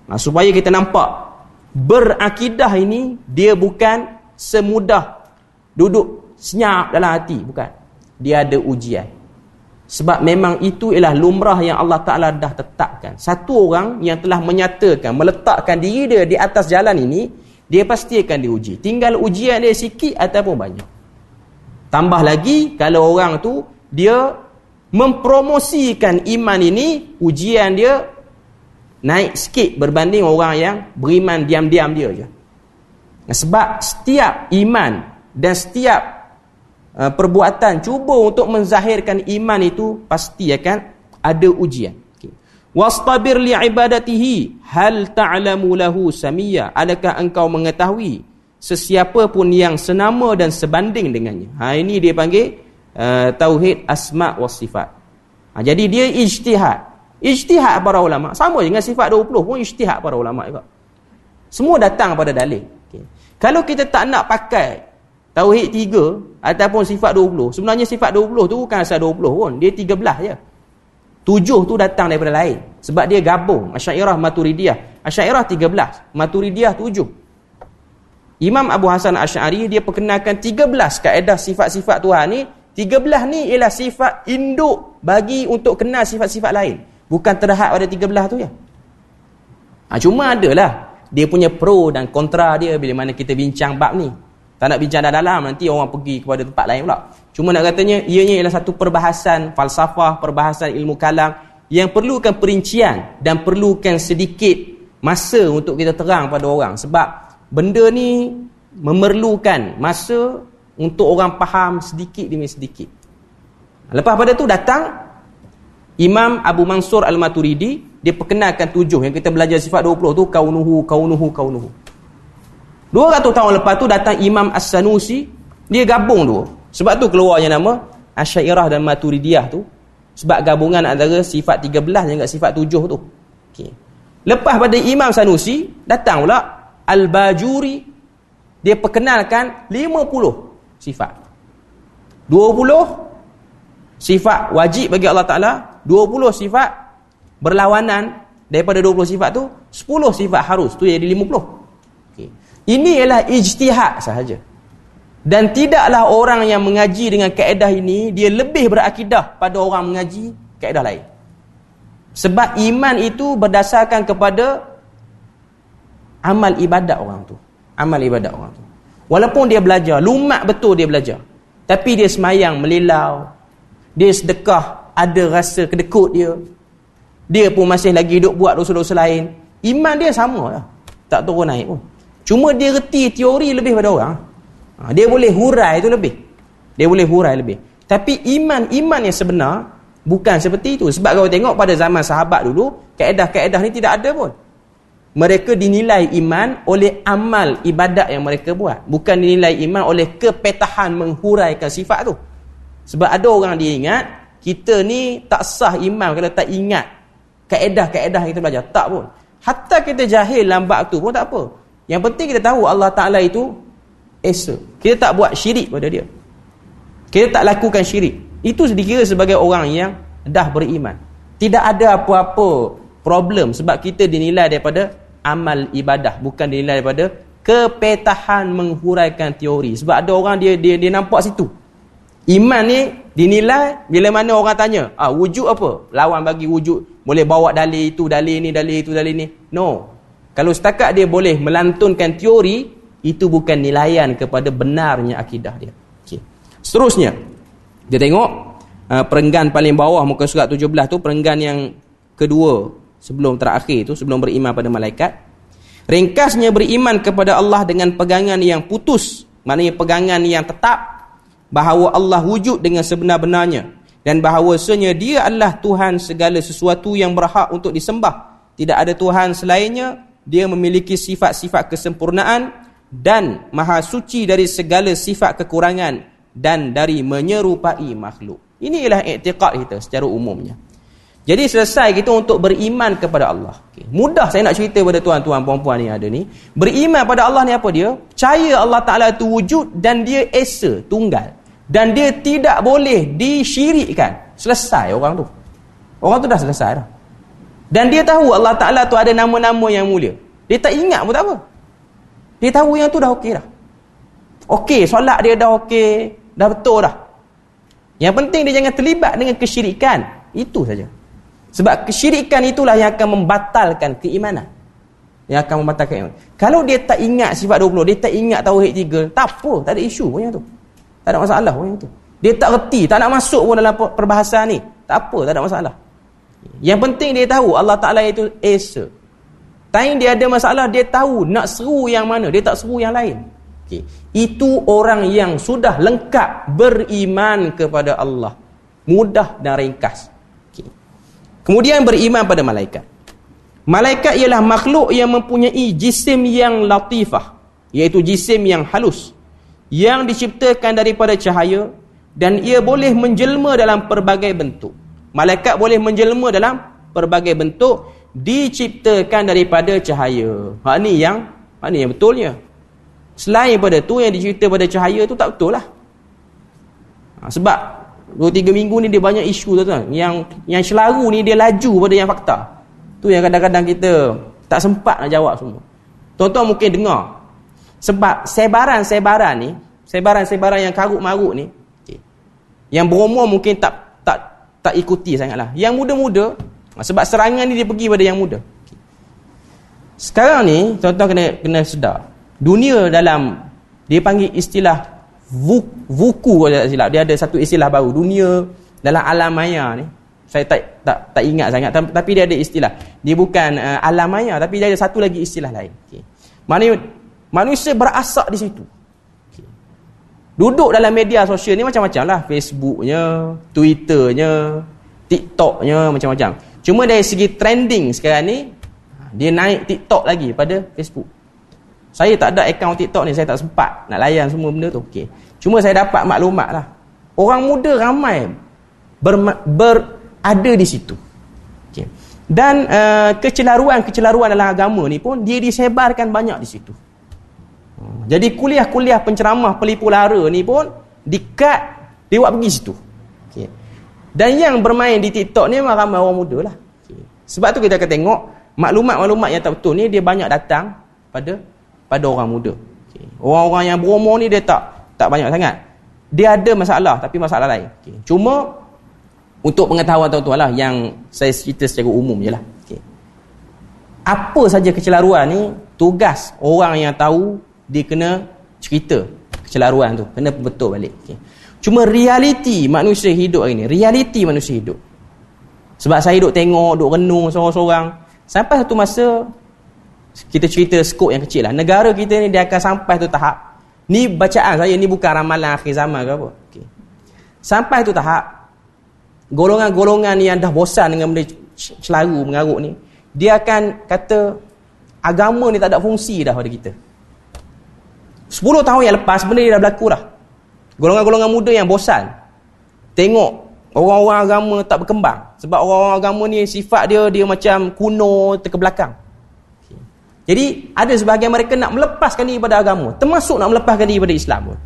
Ha, supaya kita nampak berakidah ini dia bukan semudah duduk senyap dalam hati. Bukan. Dia ada ujian. Sebab memang itu ialah lumrah yang Allah Ta'ala dah tetapkan. Satu orang yang telah menyatakan, meletakkan diri dia di atas jalan ini, dia pasti akan diuji. Tinggal ujian dia sikit ataupun banyak. Tambah lagi, kalau orang tu, dia mempromosikan iman ini, ujian dia naik sikit berbanding orang yang beriman diam-diam dia je. Sebab setiap iman dan setiap uh, perbuatan cuba untuk menzahirkan iman itu, pasti akan ada ujian wastabir li ibadatihi. Hal ta'lamu lahu samia? Adakah engkau mengetahui sesiapa pun yang senama dan sebanding dengannya? Ha ini dia panggil uh, tauhid asma wa sifat. Ha, jadi dia ijtihad. Ijtihad para ulama. Sama dengan sifat 20 pun ijtihad para ulama juga. Semua datang pada dalil. Okay. kalau kita tak nak pakai tauhid 3 ataupun sifat 20 sebenarnya sifat 20 tu bukan asal 20 pun. Dia 13 je Tujuh tu datang daripada lain. Sebab dia gabung. Asyairah Maturidiyah. Asyairah tiga belas. Maturidiyah tujuh. Imam Abu Hasan Asy'ari dia perkenalkan tiga belas kaedah sifat-sifat Tuhan ni. Tiga belas ni ialah sifat induk bagi untuk kenal sifat-sifat lain. Bukan terhad pada tiga belas tu ya. Ha, cuma adalah dia punya pro dan kontra dia bila mana kita bincang bab ni. Tak nak bincang dalam nanti orang pergi kepada tempat lain pula. Cuma nak katanya ianya ialah satu perbahasan falsafah, perbahasan ilmu kalam yang perlukan perincian dan perlukan sedikit masa untuk kita terang pada orang sebab benda ni memerlukan masa untuk orang faham sedikit demi sedikit. Lepas pada tu datang Imam Abu Mansur Al-Maturidi dia perkenalkan tujuh yang kita belajar sifat 20 tu kaunuhu kaunuhu kaunuhu. 200 tahun lepas tu datang Imam As-Sanusi, dia gabung tu. Sebab tu keluarnya nama Asyairah dan Maturidiyah tu. Sebab gabungan antara sifat 13 dengan sifat 7 tu. Okay. Lepas pada Imam Sanusi, datang pula Al-Bajuri, dia perkenalkan 50 sifat. 20 sifat wajib bagi Allah Ta'ala, 20 sifat berlawanan daripada 20 sifat tu, 10 sifat harus, tu jadi 50. Ini ialah ijtihad sahaja. Dan tidaklah orang yang mengaji dengan kaedah ini, dia lebih berakidah pada orang mengaji kaedah lain. Sebab iman itu berdasarkan kepada amal ibadat orang tu. Amal ibadat orang tu. Walaupun dia belajar, lumat betul dia belajar. Tapi dia semayang melilau. Dia sedekah, ada rasa kedekut dia. Dia pun masih lagi duduk buat dosa-dosa lain. Iman dia sama lah. Tak turun naik pun. Cuma dia reti teori lebih pada orang. Ha, dia boleh hurai itu lebih. Dia boleh hurai lebih. Tapi iman-iman yang sebenar bukan seperti itu. Sebab kalau tengok pada zaman sahabat dulu, kaedah-kaedah ni tidak ada pun. Mereka dinilai iman oleh amal ibadat yang mereka buat. Bukan dinilai iman oleh kepetahan menghuraikan sifat tu. Sebab ada orang dia ingat, kita ni tak sah iman kalau tak ingat kaedah-kaedah yang kita belajar. Tak pun. Hatta kita jahil lambat tu pun tak apa. Yang penting kita tahu Allah Ta'ala itu Esa. Kita tak buat syirik pada dia. Kita tak lakukan syirik. Itu dikira sebagai orang yang dah beriman. Tidak ada apa-apa problem sebab kita dinilai daripada amal ibadah. Bukan dinilai daripada kepetahan menghuraikan teori. Sebab ada orang dia dia, dia nampak situ. Iman ni dinilai bila mana orang tanya, ah wujud apa? Lawan bagi wujud. Boleh bawa dalil itu, dalil ni, dalil itu, dalil ni. No. Kalau setakat dia boleh melantunkan teori, itu bukan nilaian kepada benarnya akidah dia. Okay. Seterusnya, dia tengok uh, perenggan paling bawah muka surat 17 tu, perenggan yang kedua sebelum terakhir tu, sebelum beriman pada malaikat. Ringkasnya beriman kepada Allah dengan pegangan yang putus, maknanya pegangan yang tetap bahawa Allah wujud dengan sebenar-benarnya dan bahawasanya dia adalah Tuhan segala sesuatu yang berhak untuk disembah tidak ada Tuhan selainnya dia memiliki sifat-sifat kesempurnaan dan maha suci dari segala sifat kekurangan dan dari menyerupai makhluk ini ialah i'tiqad kita secara umumnya jadi selesai kita untuk beriman kepada Allah. Okay. Mudah saya nak cerita pada tuan-tuan puan-puan yang ada ni. Beriman pada Allah ni apa dia? Percaya Allah Ta'ala itu wujud dan dia esa, tunggal. Dan dia tidak boleh disyirikkan. Selesai orang tu. Orang tu dah selesai dah. Dan dia tahu Allah Ta'ala tu ada nama-nama yang mulia. Dia tak ingat pun tak apa. Dia tahu yang tu dah okey dah. Okey, solat dia dah okey. Dah betul dah. Yang penting dia jangan terlibat dengan kesyirikan. Itu saja. Sebab kesyirikan itulah yang akan membatalkan keimanan. Yang akan membatalkan keimanan. Kalau dia tak ingat sifat 20, dia tak ingat tauhid 3, tak apa, tak ada isu pun yang tu. Tak ada masalah pun yang tu. Dia tak reti, tak nak masuk pun dalam perbahasan ni. Tak apa, tak ada masalah. Yang penting dia tahu Allah Ta'ala itu Esa. Time dia ada masalah, dia tahu nak seru yang mana. Dia tak seru yang lain. Okay. Itu orang yang sudah lengkap beriman kepada Allah. Mudah dan ringkas. Kemudian beriman pada malaikat. Malaikat ialah makhluk yang mempunyai jisim yang latifah. Iaitu jisim yang halus. Yang diciptakan daripada cahaya. Dan ia boleh menjelma dalam pelbagai bentuk. Malaikat boleh menjelma dalam pelbagai bentuk. Diciptakan daripada cahaya. Hak ni yang, hak ni yang betulnya. Selain daripada tu yang dicipta pada cahaya tu tak betul lah. Ha, sebab Dua tiga minggu ni dia banyak isu tu tuan. Yang yang selaru ni dia laju pada yang fakta. Tu yang kadang-kadang kita tak sempat nak jawab semua. Tuan-tuan mungkin dengar. Sebab sebaran-sebaran ni, sebaran-sebaran yang karut-marut ni, okay, yang berumur mungkin tak tak tak ikuti sangatlah. Yang muda-muda, sebab serangan ni dia pergi pada yang muda. Okay. Sekarang ni, tuan-tuan kena kena sedar. Dunia dalam dia panggil istilah Vuku kalau tak silap. Dia ada satu istilah baru. Dunia dalam alam maya ni. Saya tak tak tak ingat sangat. Tapi dia ada istilah. Dia bukan uh, alam maya tapi dia ada satu lagi istilah lain. Okey. Manusia manusia berasak di situ. Okay. duduk dalam media sosial ni macam-macam lah. Facebooknya twitternya tiktoknya macam-macam cuma dari segi trending sekarang ni dia naik tiktok lagi pada facebook saya tak ada akaun TikTok ni, saya tak sempat nak layan semua benda tu. Okey. Cuma saya dapat maklumat lah. Orang muda ramai ber, berada di situ. Okey. Dan uh, kecelaruan-kecelaruan dalam agama ni pun dia disebarkan banyak di situ. Hmm. Jadi kuliah-kuliah penceramah pelipu lara ni pun dikat dia buat pergi situ. Okey. Dan yang bermain di TikTok ni memang ramai orang muda lah. Sebab tu kita akan tengok maklumat-maklumat yang tak betul ni dia banyak datang pada pada orang muda. Orang-orang yang berumur ni dia tak tak banyak sangat. Dia ada masalah tapi masalah lain. Okay. Cuma untuk pengetahuan tuan-tuan lah yang saya cerita secara umum je lah. Okay. Apa saja kecelaruan ni tugas orang yang tahu dia kena cerita kecelaruan tu. Kena betul balik. Okay. Cuma realiti manusia hidup hari ni. Realiti manusia hidup. Sebab saya duduk tengok, duduk renung seorang-seorang. Sampai satu masa kita cerita skop yang kecil lah. Negara kita ni dia akan sampai tu tahap. Ni bacaan saya, ni bukan ramalan akhir zaman ke apa. Okay. Sampai tu tahap, golongan-golongan yang dah bosan dengan benda celaru, mengarut ni, dia akan kata, agama ni tak ada fungsi dah pada kita. 10 tahun yang lepas, benda ni dah berlaku dah. Golongan-golongan muda yang bosan, tengok orang-orang agama tak berkembang. Sebab orang-orang agama ni sifat dia, dia macam kuno, terkebelakang. Jadi ada sebahagian mereka nak melepaskan diri pada agama, termasuk nak melepaskan diri pada Islam pun.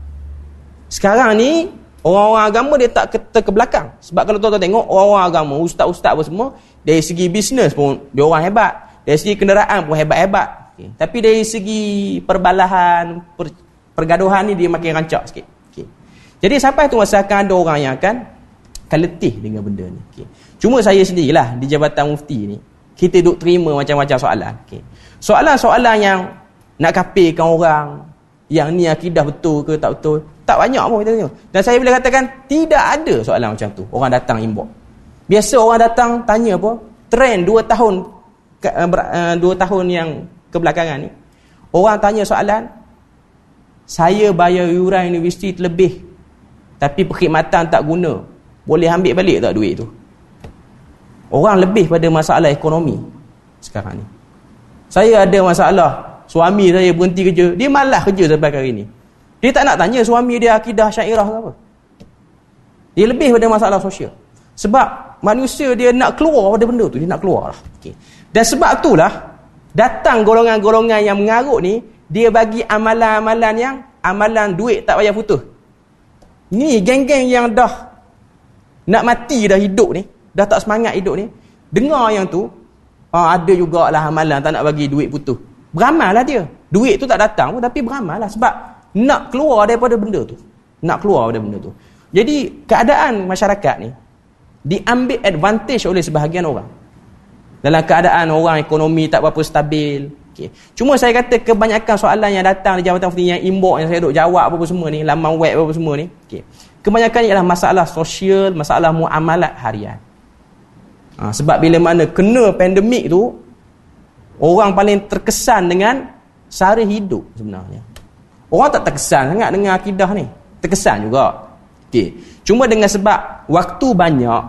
Sekarang ni orang-orang agama dia tak ke, ke belakang. Sebab kalau tuan-tuan tengok orang-orang agama, ustaz-ustaz pun semua dari segi bisnes pun dia orang hebat, dari segi kenderaan pun hebat-hebat. Okay. Tapi dari segi perbalahan, per, pergaduhan ni dia makin rancak sikit. Jadi sampai tu masa akan ada orang yang akan akan letih dengan benda ni. Okay. Cuma saya sendirilah di Jabatan Mufti ni, kita duk terima macam-macam soalan. Okay. Soalan-soalan yang nak kapirkan orang, yang ni akidah betul ke tak betul, tak banyak pun kita tengok. Dan saya boleh katakan, tidak ada soalan macam tu. Orang datang inbox. Biasa orang datang tanya apa? Trend dua tahun eh, eh, dua tahun yang kebelakangan ni. Orang tanya soalan, saya bayar yuran universiti terlebih. Tapi perkhidmatan tak guna. Boleh ambil balik tak duit tu? Orang lebih pada masalah ekonomi sekarang ni. Saya ada masalah, suami saya berhenti kerja, dia malas kerja sampai hari ni. Dia tak nak tanya suami dia akidah syairah ke apa. Dia lebih pada masalah sosial. Sebab manusia dia nak keluar pada benda tu, dia nak keluar lah. Okay. Dan sebab itulah, datang golongan-golongan yang mengarut ni, dia bagi amalan-amalan yang, amalan duit tak payah putus. Ni geng-geng yang dah nak mati dah hidup ni, dah tak semangat hidup ni, dengar yang tu, oh, ada jugalah amalan tak nak bagi duit putus. Beramal lah dia. Duit tu tak datang pun tapi beramal lah. Sebab nak keluar daripada benda tu. Nak keluar daripada benda tu. Jadi keadaan masyarakat ni diambil advantage oleh sebahagian orang. Dalam keadaan orang ekonomi tak berapa stabil. Okay. Cuma saya kata kebanyakan soalan yang datang di jabatan penting yang inbox yang saya duk jawab apa semua ni, laman web apa semua ni. Okay. Kebanyakan ialah masalah sosial, masalah muamalat harian. Ha, sebab bila mana kena pandemik tu, orang paling terkesan dengan sara hidup sebenarnya. Orang tak terkesan sangat dengan akidah ni. Terkesan juga. Okey. Cuma dengan sebab waktu banyak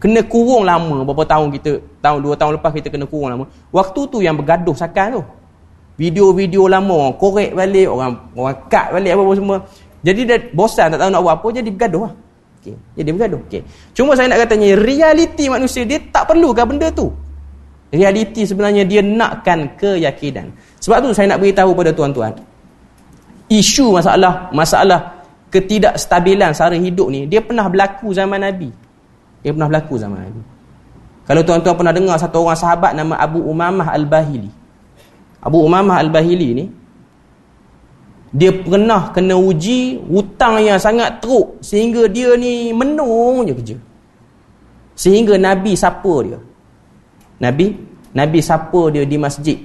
kena kurung lama berapa tahun kita tahun dua tahun lepas kita kena kurung lama. Waktu tu yang bergaduh sakan tu. Video-video lama orang korek balik, orang orang cut balik apa-apa semua. Jadi dia bosan tak tahu nak buat apa jadi bergaduh lah. Okey. Jadi bergaduh. Okey. Cuma saya nak katanya realiti manusia dia tak perlukan benda tu. Realiti sebenarnya dia nakkan keyakinan. Sebab tu saya nak beritahu pada tuan-tuan. Isu masalah masalah ketidakstabilan sara hidup ni dia pernah berlaku zaman Nabi. Dia pernah berlaku zaman Nabi. Kalau tuan-tuan pernah dengar satu orang sahabat nama Abu Umamah Al-Bahili. Abu Umamah Al-Bahili ni dia pernah kena uji hutang yang sangat teruk sehingga dia ni menung je kerja. Sehingga Nabi siapa dia? Nabi Nabi siapa dia di masjid?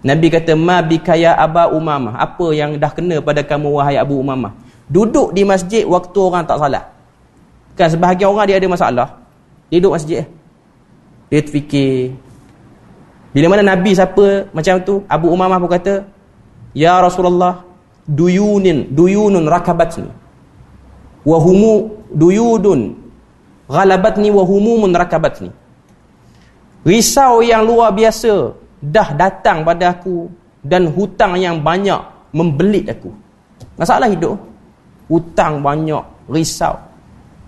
Nabi kata ma bikaya Aba Umamah. Apa yang dah kena pada kamu wahai Abu Umamah? duduk di masjid waktu orang tak salat. Kan sebahagian orang dia ada masalah. Dia duduk masjid. Eh. Dia terfikir. Bila mana Nabi siapa macam tu, Abu Umamah pun kata, Ya Rasulullah, duyunin, duyunun rakabatni. Wahumu duyudun ghalabatni wahumumun rakabatni. Risau yang luar biasa dah datang pada aku dan hutang yang banyak membelit aku. Masalah hidup hutang banyak, risau.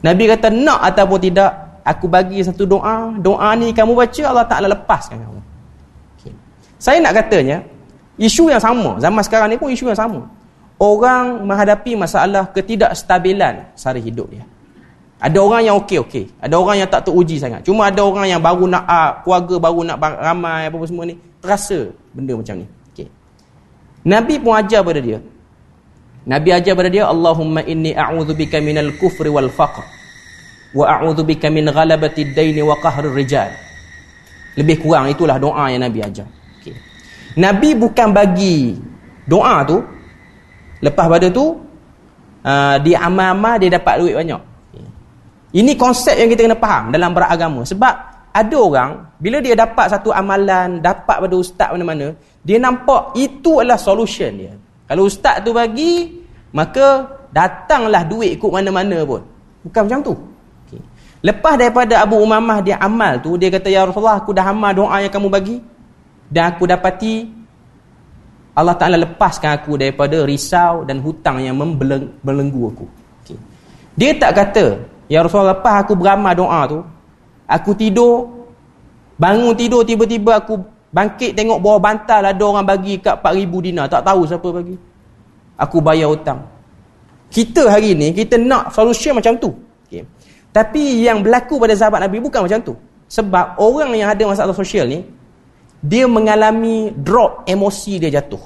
Nabi kata nak ataupun tidak, aku bagi satu doa, doa ni kamu baca Allah Taala lepaskan kamu. Okay. Saya nak katanya, isu yang sama, zaman sekarang ni pun isu yang sama. Orang menghadapi masalah ketidakstabilan sehari hidup dia. Ada orang yang okey-okey, ada orang yang tak teruji sangat. Cuma ada orang yang baru nak uh, keluarga baru nak ramai apa, apa semua ni, terasa benda macam ni. Okay. Nabi pun ajar pada dia, Nabi ajar pada dia Allahumma inni a'udzubika minal kufri wal faqr wa a'udzubika min ghalabati ad-dain wa qahri rijal. Lebih kurang itulah doa yang Nabi ajar. Okay. Nabi bukan bagi doa tu lepas pada tu uh, dia amal-amal dia dapat duit banyak. Okay. Ini konsep yang kita kena faham dalam beragama sebab ada orang bila dia dapat satu amalan, dapat pada ustaz mana-mana, dia nampak itu adalah solution dia. Kalau ustaz tu bagi, maka datanglah duit ikut mana-mana pun. Bukan macam tu. Okay. Lepas daripada Abu Umamah dia amal tu, dia kata, Ya Rasulullah, aku dah amal doa yang kamu bagi. Dan aku dapati, Allah Ta'ala lepaskan aku daripada risau dan hutang yang membelenggu aku. Okay. Dia tak kata, Ya Rasulullah, lepas aku beramal doa tu, aku tidur, bangun tidur, tiba-tiba aku Bangkit tengok bawah bantal ada orang bagi kat 4000 dinar. Tak tahu siapa bagi. Aku bayar hutang. Kita hari ni, kita nak solution macam tu. Okay. Tapi yang berlaku pada sahabat Nabi bukan macam tu. Sebab orang yang ada masalah sosial ni, dia mengalami drop emosi dia jatuh.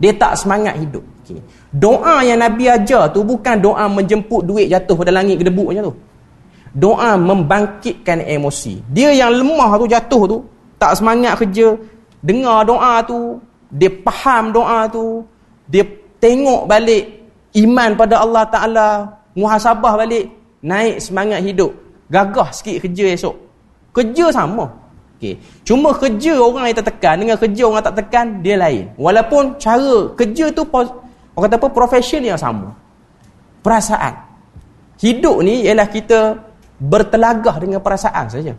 Dia tak semangat hidup. Okay. Doa yang Nabi ajar tu bukan doa menjemput duit jatuh pada langit ke debu macam tu. Doa membangkitkan emosi. Dia yang lemah tu jatuh tu, tak semangat kerja dengar doa tu dia faham doa tu dia tengok balik iman pada Allah Ta'ala muhasabah balik naik semangat hidup. Gagah sikit kerja esok. Kerja sama. Okay. cuma kerja orang yang tertekan dengan kerja orang tak tekan dia lain. Walaupun cara kerja tu orang kata apa profession yang sama. Perasaan. Hidup ni ialah kita bertelagah dengan perasaan saja.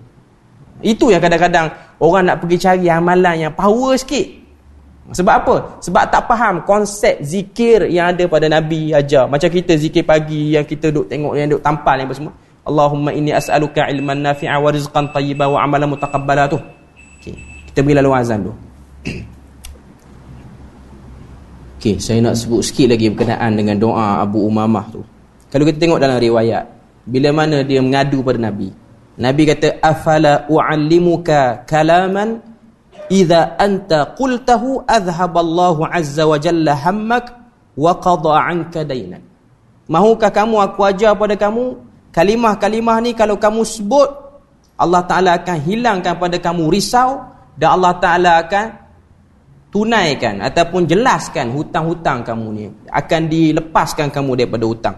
Itu yang kadang-kadang orang nak pergi cari amalan yang power sikit. Sebab apa? Sebab tak faham konsep zikir yang ada pada Nabi ajar. Macam kita zikir pagi yang kita duk tengok yang duk tampal yang semua. Allahumma inni as'aluka ilman nafi'a wa rizqan tayyiba wa amalan mutaqabbala tu. Okay. Kita beri lalu azan tu. *clears throat* Okey, saya nak sebut sikit lagi berkenaan dengan doa Abu Umamah tu. Kalau kita tengok dalam riwayat, bila mana dia mengadu pada Nabi. Nabi kata, "Afala u'allimuka kalaman? Idza anta qultahu adhhaballahu azza wa jalla hammak wa qada 'anka dainak." Mahukah kamu aku ajar pada kamu? Kalimah-kalimah ni kalau kamu sebut Allah Taala akan hilangkan pada kamu risau dan Allah Taala akan tunaikan ataupun jelaskan hutang-hutang kamu ni. Akan dilepaskan kamu daripada hutang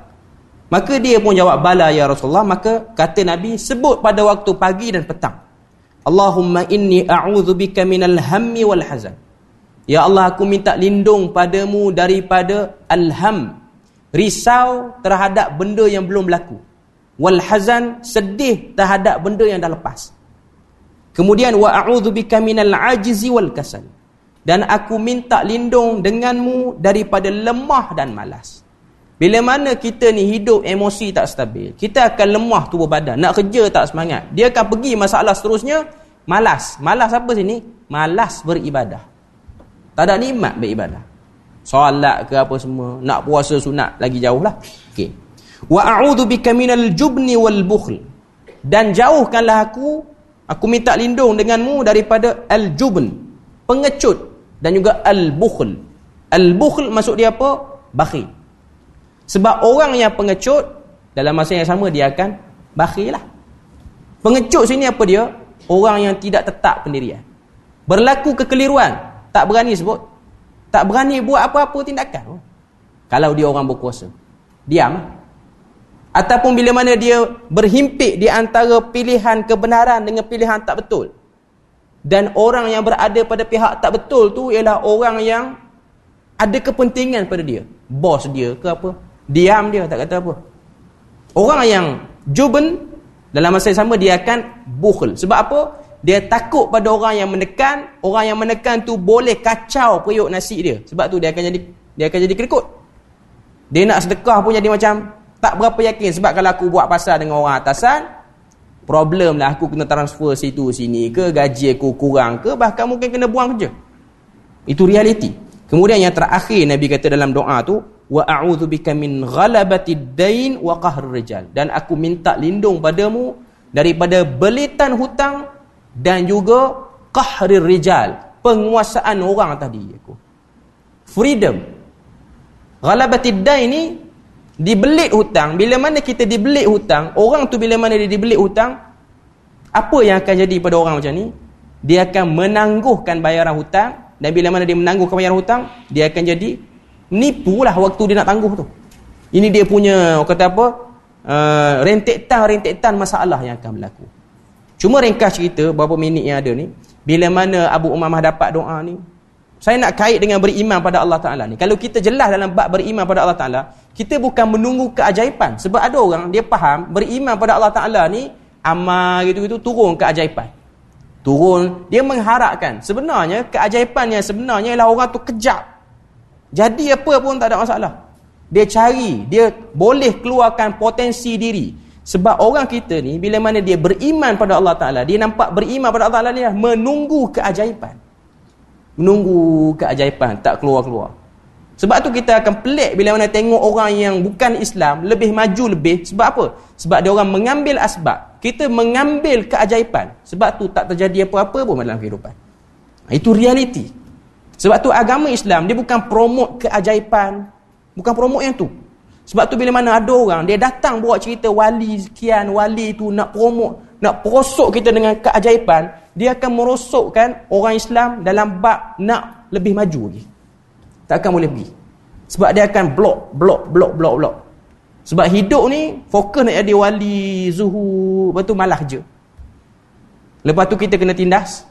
maka dia pun jawab bala ya Rasulullah. Maka kata Nabi sebut pada waktu pagi dan petang Allahumma inni a'udzubika minal hammi wal hazan. Ya Allah aku minta lindung padamu daripada alham risau terhadap benda yang belum berlaku. Wal hazan sedih terhadap benda yang dah lepas. Kemudian wa a'udzubika minal ajzi wal kasal. Dan aku minta lindung denganmu daripada lemah dan malas. Bila mana kita ni hidup emosi tak stabil, kita akan lemah tubuh badan, nak kerja tak semangat. Dia akan pergi masalah seterusnya, malas. Malas apa sini? Malas beribadah. Tak ada nikmat beribadah. Solat ke apa semua, nak puasa sunat lagi jauh lah. Okey. Wa a'udzu bika minal jubni wal bukhl. Dan jauhkanlah aku, aku minta lindung denganmu daripada al-jubn, pengecut dan juga al-bukhl. Al-bukhl maksud dia apa? Bakhil. Sebab orang yang pengecut dalam masa yang sama dia akan bakhil lah. Pengecut sini apa dia? Orang yang tidak tetap pendirian. Berlaku kekeliruan, tak berani sebut. Tak berani buat apa-apa tindakan. Kalau dia orang berkuasa. Diam. Ataupun bila mana dia berhimpit di antara pilihan kebenaran dengan pilihan tak betul dan orang yang berada pada pihak tak betul tu ialah orang yang ada kepentingan pada dia bos dia ke apa diam dia tak kata apa. Orang yang juben dalam masa yang sama dia akan bukhl sebab apa? Dia takut pada orang yang menekan. Orang yang menekan tu boleh kacau periuk nasi dia. Sebab tu dia akan jadi dia akan jadi kerikut dia nak sedekah pun jadi macam tak berapa yakin. Sebab kalau aku buat pasal dengan orang atasan problem lah aku kena transfer situ sini ke gaji aku kurang ke bahkan mungkin kena buang kerja. Itu realiti. Kemudian yang terakhir Nabi kata dalam doa tu wa a'udzubika min ghalabatid dain wa qahr rijal. Dan aku minta lindung padamu daripada belitan hutang dan juga qahrir rijal penguasaan orang tadi aku. Freedom. Ghalabatid dain ni dibelit hutang. Bila mana kita dibelit hutang orang tu bila mana dia dibelit hutang apa yang akan jadi pada orang macam ni? Dia akan menangguhkan bayaran hutang dan bila mana dia menangguhkan bayaran hutang dia akan jadi menipulah waktu dia nak tangguh tu ini dia punya kata apa uh, rentetan-rentetan masalah yang akan berlaku cuma ringkas cerita berapa minit yang ada ni bila mana Abu Umamah dapat doa ni saya nak kait dengan beriman pada Allah Ta'ala ni. Kalau kita jelas dalam bab beriman pada Allah Ta'ala, kita bukan menunggu keajaiban. Sebab ada orang, dia faham, beriman pada Allah Ta'ala ni, amal gitu-gitu, turun keajaiban. Turun, dia mengharapkan. Sebenarnya, keajaiban yang sebenarnya ialah orang tu kejap. Jadi apa pun tak ada masalah. Dia cari, dia boleh keluarkan potensi diri. Sebab orang kita ni, bila mana dia beriman pada Allah Ta'ala, dia nampak beriman pada Allah Ta'ala ni menunggu keajaiban. Menunggu keajaiban tak keluar-keluar. Sebab tu kita akan pelik bila mana tengok orang yang bukan Islam lebih maju lebih. Sebab apa? Sebab dia orang mengambil asbab. Kita mengambil keajaiban. Sebab tu tak terjadi apa-apa pun dalam kehidupan. Itu realiti sebab tu agama Islam dia bukan promote keajaiban bukan promote yang tu sebab tu bila mana ada orang dia datang buat cerita wali sekian wali tu nak promote nak prosok kita dengan keajaiban dia akan merosokkan orang Islam dalam bab nak lebih maju lagi. Takkan boleh pergi. Sebab dia akan blok, blok, blok, blok, blok. Sebab hidup ni fokus nak jadi wali, zuhud, lepas tu malah je. Lepas tu kita kena tindas.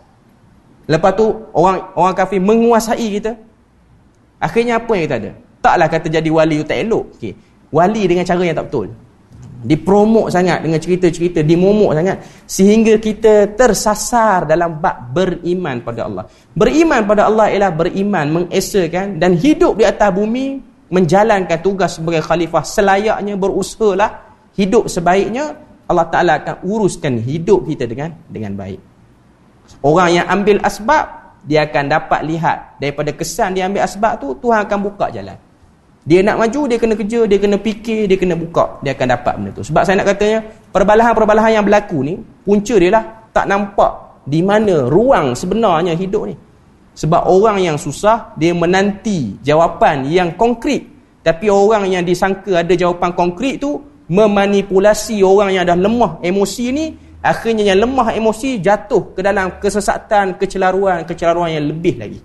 Lepas tu orang orang kafir menguasai kita. Akhirnya apa yang kita ada? Taklah kata jadi wali tak elok. Okay. Wali dengan cara yang tak betul. dipromok sangat dengan cerita-cerita dimomok sangat sehingga kita tersasar dalam bab beriman pada Allah beriman pada Allah ialah beriman mengesakan dan hidup di atas bumi menjalankan tugas sebagai khalifah selayaknya berusahalah hidup sebaiknya Allah Taala akan uruskan hidup kita dengan dengan baik orang yang ambil asbab dia akan dapat lihat daripada kesan dia ambil asbab tu Tuhan akan buka jalan dia nak maju, dia kena kerja, dia kena fikir, dia kena buka. Dia akan dapat benda tu. Sebab saya nak katanya, perbalahan-perbalahan yang berlaku ni, punca dia lah tak nampak di mana ruang sebenarnya hidup ni. Sebab orang yang susah, dia menanti jawapan yang konkret. Tapi orang yang disangka ada jawapan konkret tu, memanipulasi orang yang dah lemah emosi ni, akhirnya yang lemah emosi jatuh ke dalam kesesatan, kecelaruan, kecelaruan yang lebih lagi.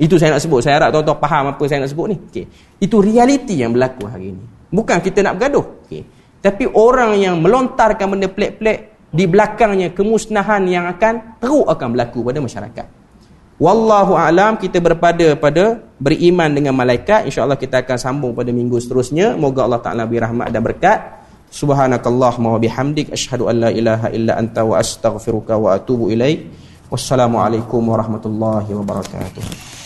Itu saya nak sebut. Saya harap tuan-tuan faham apa saya nak sebut ni. Okay. Itu realiti yang berlaku hari ini. Bukan kita nak bergaduh. Okay. Tapi orang yang melontarkan benda pelik-pelik di belakangnya kemusnahan yang akan teruk akan berlaku pada masyarakat. Wallahu a'lam kita berpada pada beriman dengan malaikat. Insya-Allah kita akan sambung pada minggu seterusnya. Moga Allah Taala beri rahmat dan berkat. Subhanakallahumma wa bihamdik asyhadu an la ilaha illa anta wa astaghfiruka wa atubu ilaik. Wassalamualaikum warahmatullahi wabarakatuh.